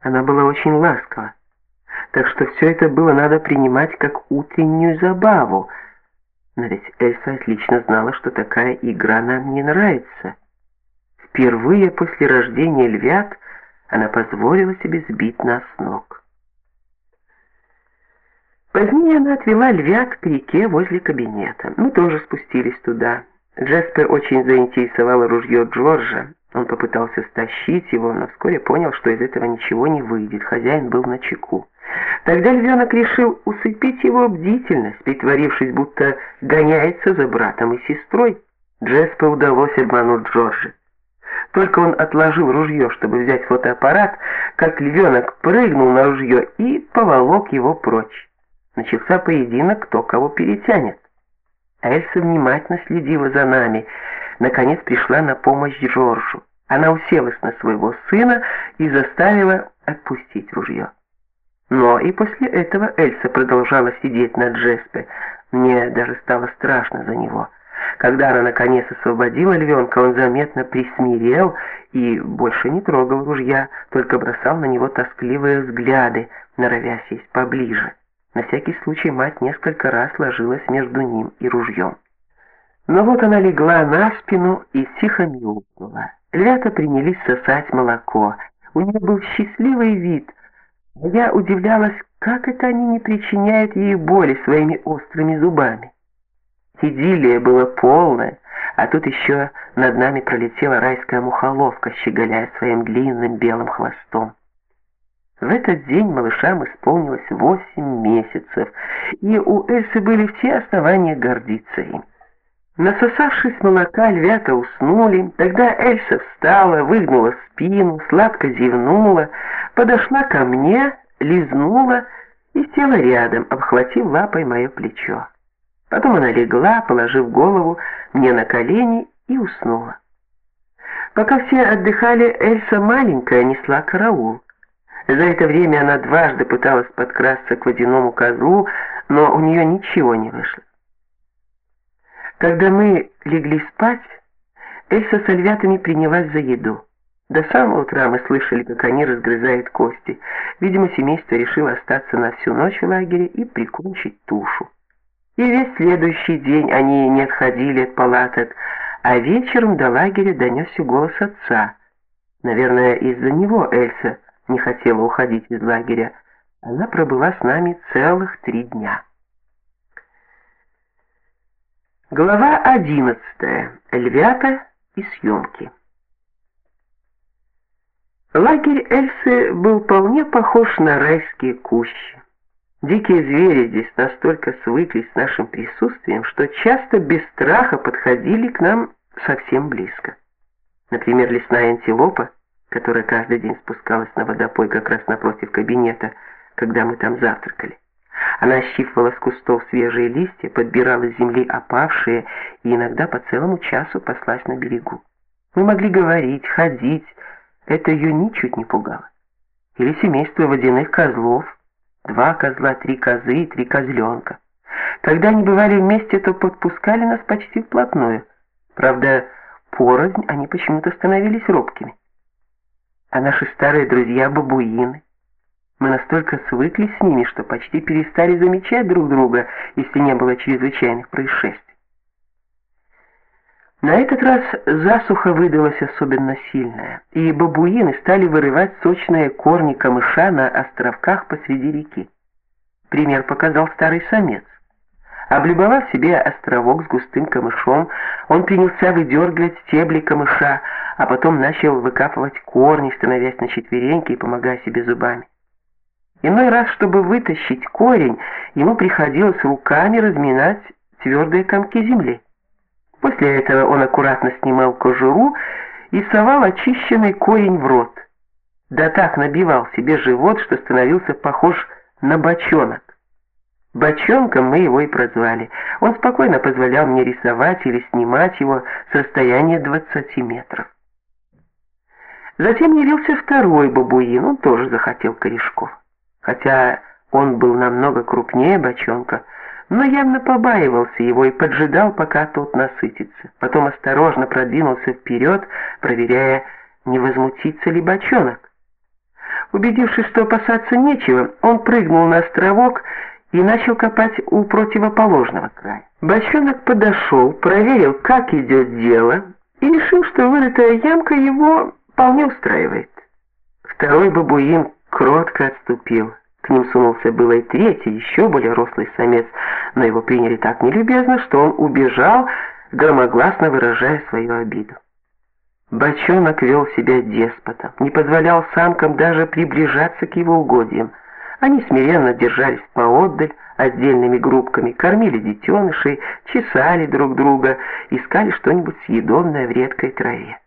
Она была очень ласкова. Так что все это было надо принимать как утреннюю забаву. Но ведь Эльса отлично знала, что такая игра нам не нравится. Впервые после рождения львят она позволила себе сбить нас с ног. Позднее она отвела львят к реке возле кабинета. Мы тоже спустились туда. Джеспер очень заинтересовало ружье Джорджа. Он попытался стащить его, но вскоре понял, что из этого ничего не выйдет. Хозяин был на чеку. Тогда львенок решил усыпить его бдительность, притворившись, будто гоняется за братом и сестрой. Джеспе удалось обмануть Джорджа. Только он отложил ружье, чтобы взять фотоаппарат, как львенок прыгнул на ружье и поволок его прочь. Начался поединок, кто кого перетянет. Эльса внимательно следила за нами. Наконец пришла на помощь Джорджу. Она уселась на своего сына и заставила отпустить ружье. Но и после этого Эльса продолжала сидеть на Джеспе. Мне даже стало страшно за него. Когда она наконец освободила львенка, он заметно присмирел и больше не трогал ружья, только бросал на него тоскливые взгляды, норовя сесть поближе. На всякий случай мать несколько раз ложилась между ним и ружьем. Но вот она легла на спину и тихо мяукнула. Львята принялись сосать молоко. У нее был счастливый вид. Я удивлялась, как это они не причиняют ей боли своими острыми зубами. Идиллия была полная, а тут еще над нами пролетела райская мухоловка, щеголяя своим длинным белым хвостом. В этот день малышам исполнилось восемь месяцев, и у Эльсы были все основания гордиться им. Насосавшись молока, львята уснули. Тогда Эльса встала, выгнула спину, сладко зевнула, подошла ко мне, лизнула и села рядом, обхватив лапой мое плечо. Потом она легла, положив голову мне на колени и уснула. Пока все отдыхали, Эльса маленькая несла караул. За это время она дважды пыталась подкрасться к водяному козлу, но у нее ничего не вышло. Когда мы легли спать, Эльса с альвятами принялась за еду. До самого утра мы слышали, как они разгрызают кости. Видимо, семейство решило остаться на всю ночь в лагере и прикончить тушу. И весь следующий день они не отходили от палаток, а вечером до лагеря донесся голос отца. Наверное, из-за него Эльса не хотела уходить из лагеря. Она пробыла с нами целых три дня. Глава одиннадцатая. Львята и съемки. Лагерь Эльсы был вполне похож на райские кущи. Дикие звери здесь настолько свыклись с нашим присутствием, что часто без страха подходили к нам совсем близко. Например, лесная антилопа, которая каждый день спускалась на водопой как раз напротив кабинета, когда мы там завтракали. Она щипывала с кустов свежие листья, подбирала с земли опавшие и иногда по целому часу паслась на берегу. Мы могли говорить, ходить, это ее ничуть не пугало. Или семейство водяных козлов, два козла, три козы и три козленка. Когда они бывали вместе, то подпускали нас почти вплотную. Правда, порознь они почему-то становились робкими. А наши старые друзья бабуины, мы настолько свыклись с ними, что почти перестали замечать друг друга, если не было чрезвычайных происшествий. На этот раз засуха выдалась особенно сильная, и бабуины стали вырывать сочные корни камыша на островках посреди реки. Пример показал старый самец. Облюбовав себе островок с густым камышом, он принялся выдергивать стебли камыша, а потом начал выкапывать корни, становясь на четвереньки и помогая себе зубами. Иной раз, чтобы вытащить корень, ему приходилось руками разминать твердые комки земли. После этого он аккуратно снимал кожуру и совал очищенный корень в рот. Да так набивал себе живот, что становился похож на бочонок. Бочонком мы его и прозвали. Он спокойно позволял мне рисовать или снимать его с расстояния 20 метров. Затем явился второй бабуин, он тоже захотел корешков хотя он был намного крупнее бочонка, но явно побаивался его и поджидал, пока тот насытится. Потом осторожно продвинулся вперед, проверяя, не возмутится ли бочонок. Убедившись, что опасаться нечего, он прыгнул на островок и начал копать у противоположного края. Бочонок подошел, проверил, как идет дело, и решил, что вырытая ямка его вполне устраивает. Второй бабуин кротко отступил. К ним сунулся было и третий, еще более рослый самец, но его приняли так нелюбезно, что он убежал, громогласно выражая свою обиду. Бочонок вел себя деспотом, не позволял самкам даже приближаться к его угодьям. Они смиренно держались поотдаль, отдельными группками, кормили детенышей, чесали друг друга, искали что-нибудь съедобное в редкой траве.